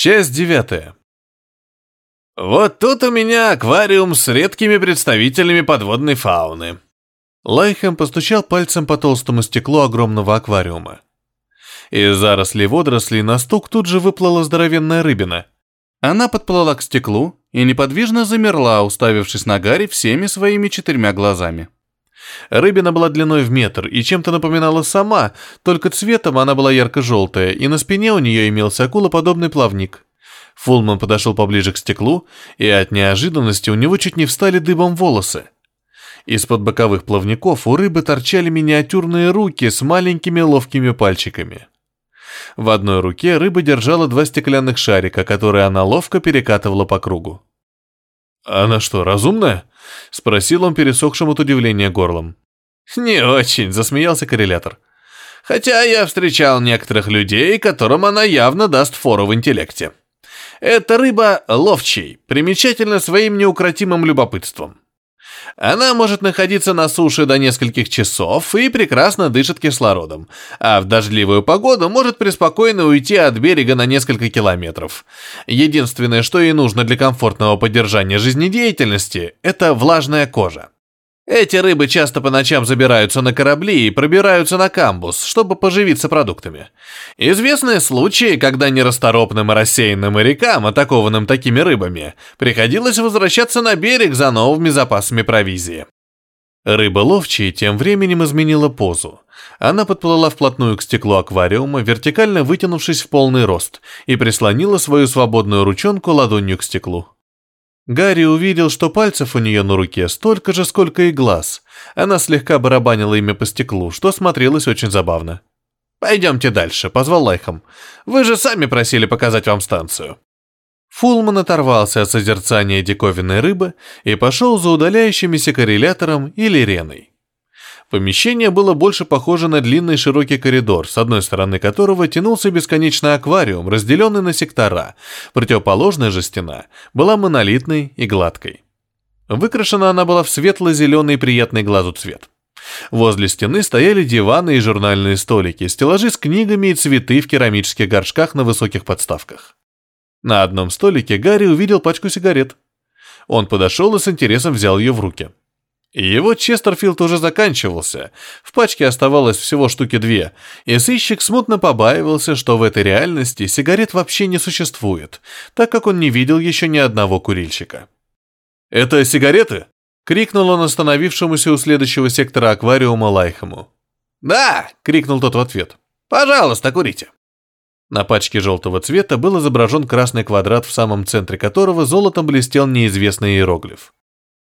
Часть девятая. Вот тут у меня аквариум с редкими представителями подводной фауны. Лайхем постучал пальцем по толстому стеклу огромного аквариума. Из зарослей водорослей на стук тут же выплыла здоровенная рыбина. Она подплыла к стеклу и неподвижно замерла, уставившись на Гарри всеми своими четырьмя глазами. Рыбина была длиной в метр и чем-то напоминала сама, только цветом она была ярко-желтая, и на спине у нее имелся акулоподобный плавник. Фулман подошел поближе к стеклу, и от неожиданности у него чуть не встали дыбом волосы. Из-под боковых плавников у рыбы торчали миниатюрные руки с маленькими ловкими пальчиками. В одной руке рыба держала два стеклянных шарика, которые она ловко перекатывала по кругу. «Она что, разумная?» — спросил он пересохшим от удивления горлом. «Не очень», — засмеялся коррелятор. «Хотя я встречал некоторых людей, которым она явно даст фору в интеллекте. Эта рыба ловчий, примечательна своим неукротимым любопытством. Она может находиться на суше до нескольких часов и прекрасно дышит кислородом, а в дождливую погоду может преспокойно уйти от берега на несколько километров. Единственное, что ей нужно для комфортного поддержания жизнедеятельности, это влажная кожа. Эти рыбы часто по ночам забираются на корабли и пробираются на камбус, чтобы поживиться продуктами. Известны случаи, когда нерасторопным и рассеянным морякам, атакованным такими рыбами, приходилось возвращаться на берег за новыми запасами провизии. Рыба ловчая тем временем изменила позу. Она подплыла вплотную к стеклу аквариума, вертикально вытянувшись в полный рост, и прислонила свою свободную ручонку ладонью к стеклу. Гарри увидел, что пальцев у нее на руке столько же, сколько и глаз. Она слегка барабанила ими по стеклу, что смотрелось очень забавно. «Пойдемте дальше», — позвал Лайхом. «Вы же сами просили показать вам станцию». Фулман оторвался от созерцания диковинной рыбы и пошел за удаляющимися коррелятором или реной. Помещение было больше похоже на длинный широкий коридор, с одной стороны которого тянулся бесконечный аквариум, разделенный на сектора. Противоположная же стена была монолитной и гладкой. Выкрашена она была в светло-зеленый приятный глазу цвет. Возле стены стояли диваны и журнальные столики, стеллажи с книгами и цветы в керамических горшках на высоких подставках. На одном столике Гарри увидел пачку сигарет. Он подошел и с интересом взял ее в руки. Его Честерфилд уже заканчивался, в пачке оставалось всего штуки две, и сыщик смутно побаивался, что в этой реальности сигарет вообще не существует, так как он не видел еще ни одного курильщика. «Это сигареты?» — крикнул он остановившемуся у следующего сектора аквариума Лайхому. «Да!» — крикнул тот в ответ. «Пожалуйста, курите!» На пачке желтого цвета был изображен красный квадрат, в самом центре которого золотом блестел неизвестный иероглиф.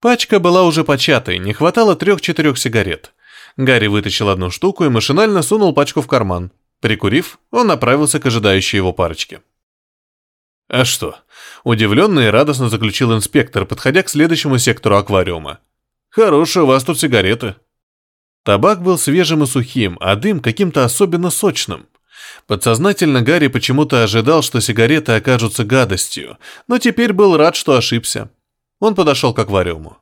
Пачка была уже початой, не хватало трех-четырех сигарет. Гарри вытащил одну штуку и машинально сунул пачку в карман. Прикурив, он направился к ожидающей его парочке. «А что?» – удивленно и радостно заключил инспектор, подходя к следующему сектору аквариума. «Хорошие у вас тут сигареты». Табак был свежим и сухим, а дым каким-то особенно сочным. Подсознательно Гарри почему-то ожидал, что сигареты окажутся гадостью, но теперь был рад, что ошибся. Он подошел к аквариуму.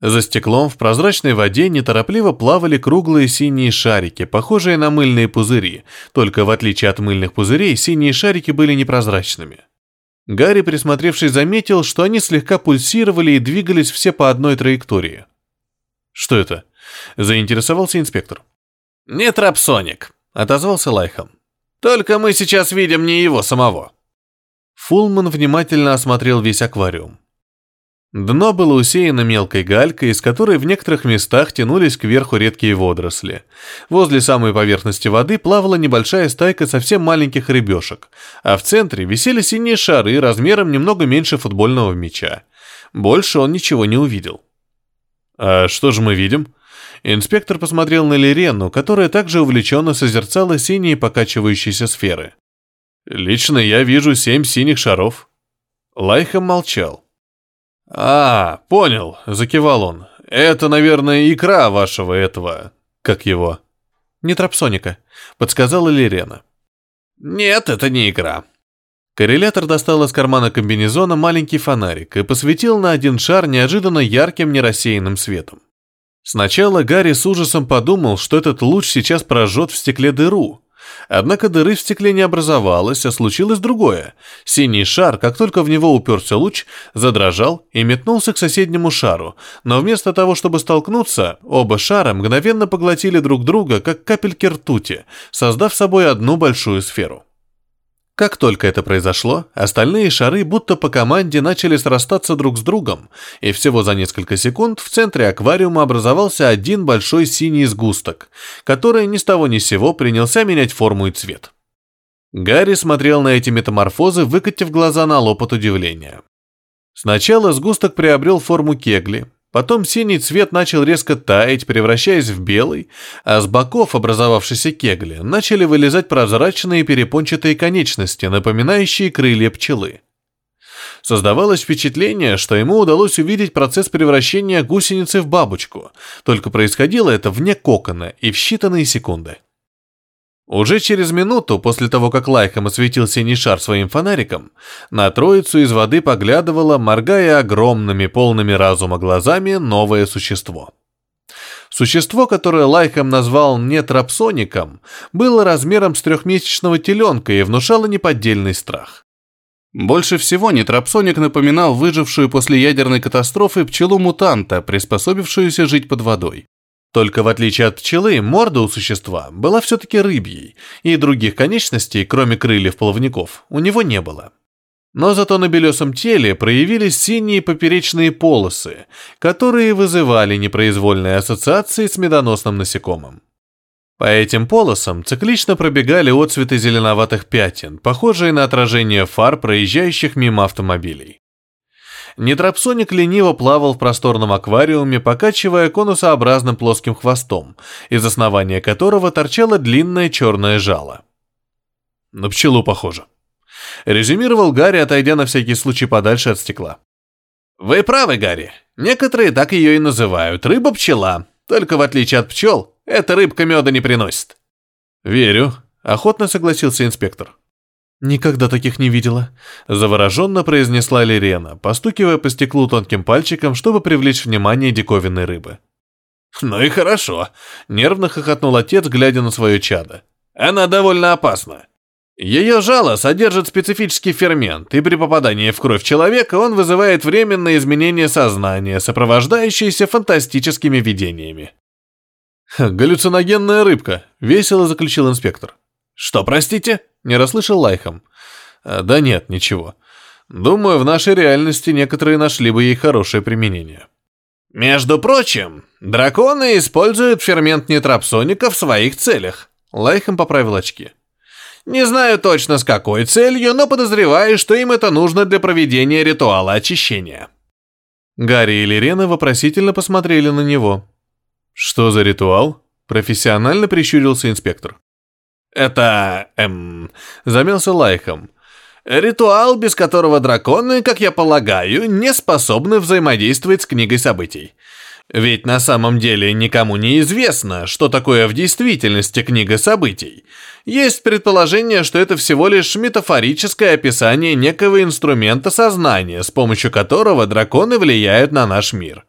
За стеклом в прозрачной воде неторопливо плавали круглые синие шарики, похожие на мыльные пузыри, только в отличие от мыльных пузырей, синие шарики были непрозрачными. Гарри, присмотревшись, заметил, что они слегка пульсировали и двигались все по одной траектории. «Что это?» – заинтересовался инспектор. «Нетрапсоник», – отозвался Лайхам. «Только мы сейчас видим не его самого». Фулман внимательно осмотрел весь аквариум. Дно было усеяно мелкой галькой, из которой в некоторых местах тянулись кверху редкие водоросли. Возле самой поверхности воды плавала небольшая стайка совсем маленьких рыбешек, а в центре висели синие шары размером немного меньше футбольного мяча. Больше он ничего не увидел. «А что же мы видим?» Инспектор посмотрел на Лирену, которая также увлеченно созерцала синие покачивающиеся сферы. «Лично я вижу семь синих шаров». Лайхам молчал. «А, понял», — закивал он. «Это, наверное, икра вашего этого... Как его?» «Нетрапсоника», — подсказала Лирена. «Нет, это не икра». Коррелятор достал из кармана комбинезона маленький фонарик и посветил на один шар неожиданно ярким нерассеянным светом. Сначала Гарри с ужасом подумал, что этот луч сейчас прожжет в стекле дыру, Однако дыры в стекле не образовалось, а случилось другое. Синий шар, как только в него уперся луч, задрожал и метнулся к соседнему шару, но вместо того, чтобы столкнуться, оба шара мгновенно поглотили друг друга, как капельки ртути, создав собой одну большую сферу. Как только это произошло, остальные шары будто по команде начали срастаться друг с другом, и всего за несколько секунд в центре аквариума образовался один большой синий сгусток, который ни с того ни с сего принялся менять форму и цвет. Гарри смотрел на эти метаморфозы, выкатив глаза на лоб от удивления. Сначала сгусток приобрел форму кегли, Потом синий цвет начал резко таять, превращаясь в белый, а с боков образовавшейся кегли начали вылезать прозрачные перепончатые конечности, напоминающие крылья пчелы. Создавалось впечатление, что ему удалось увидеть процесс превращения гусеницы в бабочку, только происходило это вне кокона и в считанные секунды. Уже через минуту, после того, как Лайхам осветил синий шар своим фонариком, на троицу из воды поглядывало, моргая огромными, полными разума глазами, новое существо. Существо, которое Лайхам назвал нетрапсоником, было размером с трехмесячного теленка и внушало неподдельный страх. Больше всего нетрапсоник напоминал выжившую после ядерной катастрофы пчелу-мутанта, приспособившуюся жить под водой. Только в отличие от пчелы, морда у существа была все-таки рыбьей, и других конечностей, кроме крыльев плавников, у него не было. Но зато на белесом теле проявились синие поперечные полосы, которые вызывали непроизвольные ассоциации с медоносным насекомым. По этим полосам циклично пробегали отцветы зеленоватых пятен, похожие на отражение фар проезжающих мимо автомобилей. Нетрапсоник лениво плавал в просторном аквариуме, покачивая конусообразным плоским хвостом, из основания которого торчало длинное черное жало. «На пчелу похоже», — резюмировал Гарри, отойдя на всякий случай подальше от стекла. «Вы правы, Гарри. Некоторые так ее и называют. Рыба-пчела. Только в отличие от пчел, эта рыбка меда не приносит». «Верю», — охотно согласился инспектор. «Никогда таких не видела», — завороженно произнесла Лирена, постукивая по стеклу тонким пальчиком, чтобы привлечь внимание диковинной рыбы. «Ну и хорошо», — нервно хохотнул отец, глядя на свое чадо. «Она довольно опасна. Ее жало содержит специфический фермент, и при попадании в кровь человека он вызывает временное изменение сознания, сопровождающееся фантастическими видениями». «Галлюциногенная рыбка», — весело заключил инспектор. «Что, простите?» Не расслышал Лайхом. А, да нет, ничего. Думаю, в нашей реальности некоторые нашли бы ей хорошее применение. Между прочим, драконы используют фермент нетрапсоника в своих целях. Лайхом поправил очки. Не знаю точно с какой целью, но подозреваю, что им это нужно для проведения ритуала очищения. Гарри и Лерена вопросительно посмотрели на него. «Что за ритуал?» – профессионально прищурился инспектор. Это, эм, замялся Лайхом. Ритуал, без которого драконы, как я полагаю, не способны взаимодействовать с книгой событий. Ведь на самом деле никому не известно, что такое в действительности книга событий. Есть предположение, что это всего лишь метафорическое описание некого инструмента сознания, с помощью которого драконы влияют на наш мир.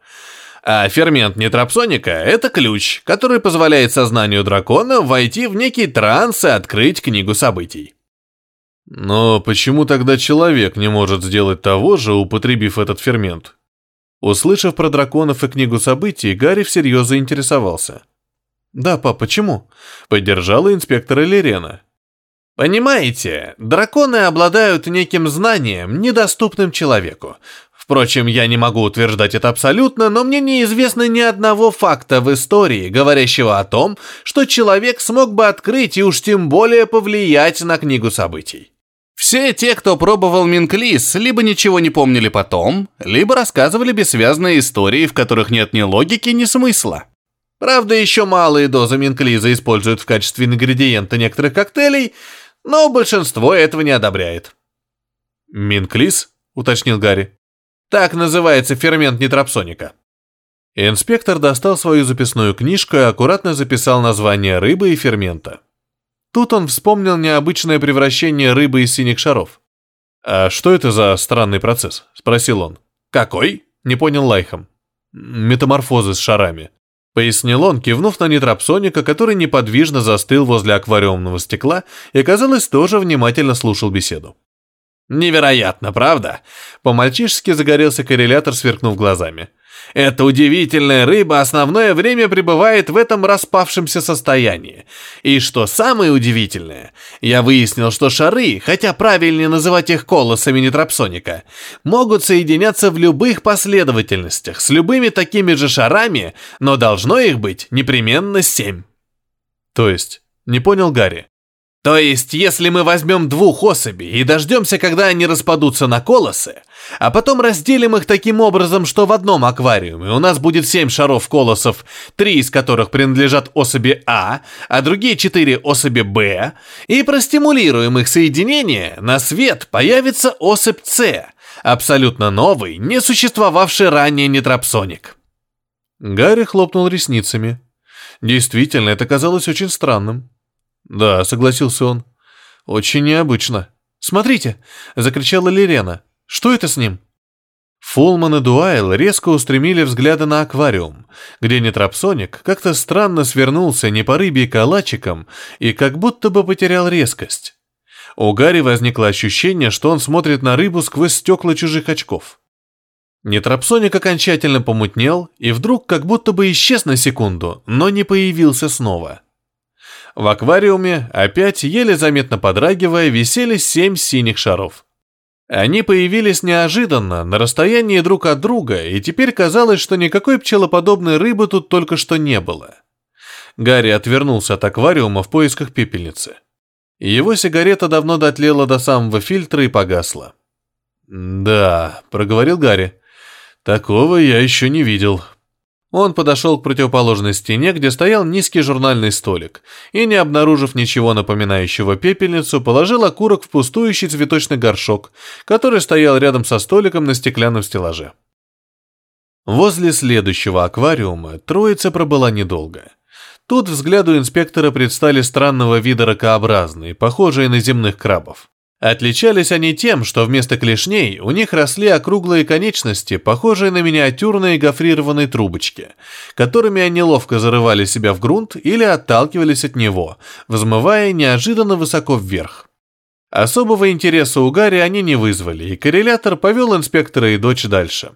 А фермент нетрапсоника – это ключ, который позволяет сознанию дракона войти в некий транс и открыть книгу событий. Но почему тогда человек не может сделать того же, употребив этот фермент? Услышав про драконов и книгу событий, Гарри всерьез заинтересовался. «Да, пап, почему?» – поддержала инспектора Лерена. «Понимаете, драконы обладают неким знанием, недоступным человеку, Впрочем, я не могу утверждать это абсолютно, но мне неизвестно ни одного факта в истории, говорящего о том, что человек смог бы открыть и уж тем более повлиять на книгу событий. Все те, кто пробовал Минклис, либо ничего не помнили потом, либо рассказывали бессвязные истории, в которых нет ни логики, ни смысла. Правда, еще малые дозы Минклиза используют в качестве ингредиента некоторых коктейлей, но большинство этого не одобряет. «Минклис?» — уточнил Гарри. Так называется фермент нитрапсоника. Инспектор достал свою записную книжку и аккуратно записал название рыбы и фермента. Тут он вспомнил необычное превращение рыбы из синих шаров. «А что это за странный процесс?» – спросил он. «Какой?» – не понял Лайхом. «Метаморфозы с шарами», – Пояснил он, кивнув на нетрапсоника, который неподвижно застыл возле аквариумного стекла и, казалось, тоже внимательно слушал беседу. «Невероятно, правда?» По-мальчишески загорелся коррелятор, сверкнув глазами. Эта удивительная рыба основное время пребывает в этом распавшемся состоянии. И что самое удивительное, я выяснил, что шары, хотя правильнее называть их колосами нетрапсоника, могут соединяться в любых последовательностях с любыми такими же шарами, но должно их быть непременно семь. То есть, не понял Гарри. То есть, если мы возьмем двух особей и дождемся, когда они распадутся на колосы, а потом разделим их таким образом, что в одном аквариуме у нас будет семь шаров колосов, три из которых принадлежат особи А, а другие четыре особи Б, и простимулируем их соединение, на свет появится особь С, абсолютно новый, не существовавший ранее нетрапсоник. Гарри хлопнул ресницами. Действительно, это казалось очень странным. «Да», — согласился он. «Очень необычно». «Смотрите!» — закричала Лирена. «Что это с ним?» Фулман и Дуайл резко устремили взгляды на аквариум, где нетрапсоник как-то странно свернулся не по рыбе калачиком и как будто бы потерял резкость. У Гарри возникло ощущение, что он смотрит на рыбу сквозь стекла чужих очков. Нетрапсоник окончательно помутнел и вдруг как будто бы исчез на секунду, но не появился снова. В аквариуме, опять еле заметно подрагивая, висели семь синих шаров. Они появились неожиданно, на расстоянии друг от друга, и теперь казалось, что никакой пчелоподобной рыбы тут только что не было. Гарри отвернулся от аквариума в поисках пепельницы. Его сигарета давно дотлела до самого фильтра и погасла. «Да», — проговорил Гарри, — «такого я еще не видел. Он подошел к противоположной стене, где стоял низкий журнальный столик, и, не обнаружив ничего напоминающего пепельницу, положил окурок в пустующий цветочный горшок, который стоял рядом со столиком на стеклянном стеллаже. Возле следующего аквариума троица пробыла недолго. Тут взгляду инспектора предстали странного вида ракообразные, похожие на земных крабов. Отличались они тем, что вместо клешней у них росли округлые конечности, похожие на миниатюрные гофрированные трубочки, которыми они ловко зарывали себя в грунт или отталкивались от него, взмывая неожиданно высоко вверх. Особого интереса у Гарри они не вызвали, и коррелятор повел инспектора и дочь дальше.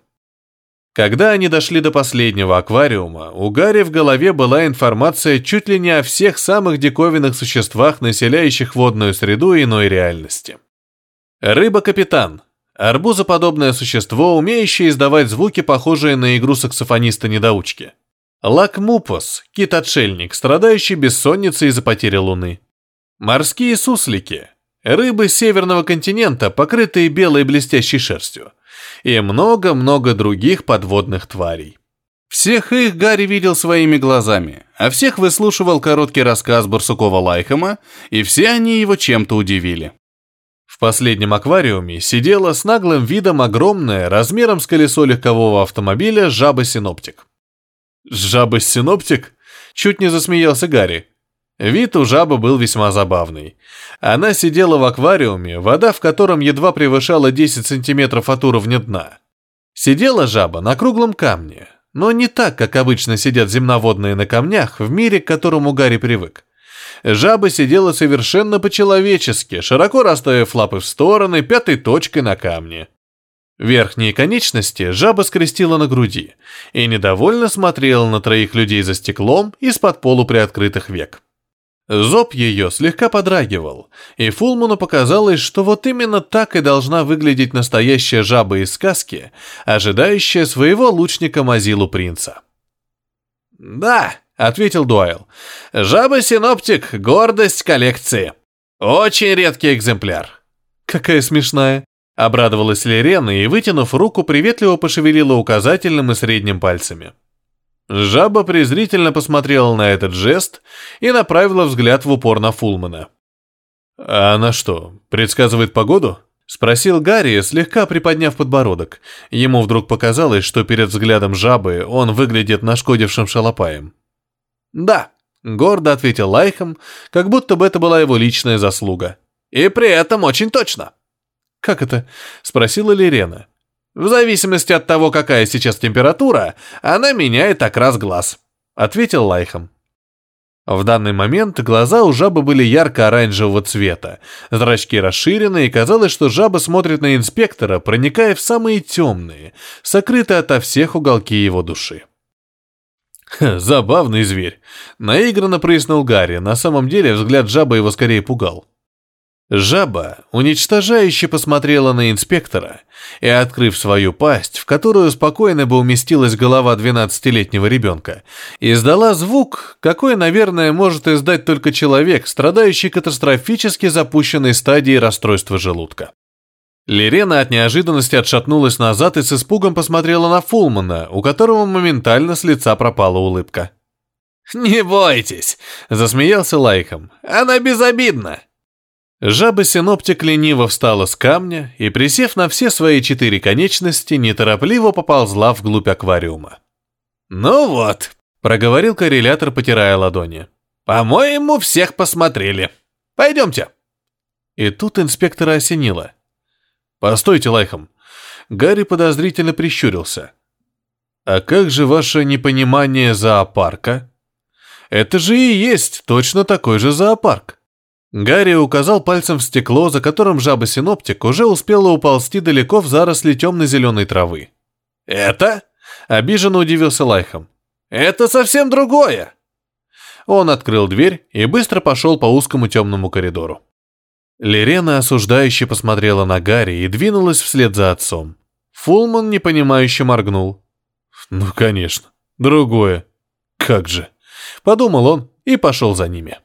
Когда они дошли до последнего аквариума, у Гарри в голове была информация чуть ли не о всех самых диковинных существах, населяющих водную среду иной реальности. Рыба-капитан. Арбузоподобное существо, умеющее издавать звуки, похожие на игру саксофониста-недоучки. Лакмупос, кит-отшельник, страдающий бессонницей из-за потери луны. Морские суслики. Рыбы северного континента, покрытые белой блестящей шерстью и много-много других подводных тварей. Всех их Гарри видел своими глазами, а всех выслушивал короткий рассказ Барсукова Лайхема, и все они его чем-то удивили. В последнем аквариуме сидела с наглым видом огромная, размером с колесо легкового автомобиля, жаба-синоптик. «Жаба-синоптик?» – чуть не засмеялся Гарри. Вид у жабы был весьма забавный. Она сидела в аквариуме, вода в котором едва превышала 10 сантиметров от уровня дна. Сидела жаба на круглом камне, но не так, как обычно сидят земноводные на камнях в мире, к которому Гарри привык. Жаба сидела совершенно по-человечески, широко расставив лапы в стороны, пятой точкой на камне. Верхние конечности жаба скрестила на груди и недовольно смотрела на троих людей за стеклом из-под полуприоткрытых век. Зоб ее слегка подрагивал, и Фулману показалось, что вот именно так и должна выглядеть настоящая жаба из сказки, ожидающая своего лучника Мазилу принца. «Да», — ответил Дуайл, — «жаба-синоптик — гордость коллекции. Очень редкий экземпляр». «Какая смешная», — обрадовалась Лерена и, вытянув руку, приветливо пошевелила указательным и средним пальцами. Жаба презрительно посмотрела на этот жест и направила взгляд в упор на Фулмана. «А она что, предсказывает погоду?» — спросил Гарри, слегка приподняв подбородок. Ему вдруг показалось, что перед взглядом жабы он выглядит нашкодившим шалопаем. «Да», — гордо ответил Лайхом, как будто бы это была его личная заслуга. «И при этом очень точно». «Как это?» — спросила Лирена. В зависимости от того, какая сейчас температура, она меняет окрас глаз. ответил Лайхом. В данный момент глаза у жабы были ярко-оранжевого цвета, зрачки расширены, и казалось, что жаба смотрит на инспектора, проникая в самые темные, сокрытые ото всех уголки его души. «Забавный зверь», — наигранно прояснил Гарри, на самом деле взгляд жабы его скорее пугал. Жаба уничтожающе посмотрела на инспектора и, открыв свою пасть, в которую спокойно бы уместилась голова двенадцатилетнего ребенка, издала звук, какой, наверное, может издать только человек, страдающий катастрофически запущенной стадией расстройства желудка. Лерена от неожиданности отшатнулась назад и с испугом посмотрела на Фулмана, у которого моментально с лица пропала улыбка. «Не бойтесь», — засмеялся Лайхом, — «она безобидна». Жаба-синоптик лениво встала с камня и, присев на все свои четыре конечности, неторопливо поползла вглубь аквариума. «Ну вот», — проговорил коррелятор, потирая ладони. «По-моему, всех посмотрели. Пойдемте». И тут инспектора осенило. «Постойте, Лайхом». Гарри подозрительно прищурился. «А как же ваше непонимание зоопарка? Это же и есть точно такой же зоопарк». Гарри указал пальцем в стекло, за которым жаба-синоптик уже успела уползти далеко в заросли темно-зеленой травы. «Это?» — обиженно удивился Лайхом. «Это совсем другое!» Он открыл дверь и быстро пошел по узкому темному коридору. Лерена осуждающе посмотрела на Гарри и двинулась вслед за отцом. Фулман непонимающе моргнул. «Ну, конечно, другое. Как же!» — подумал он и пошел за ними.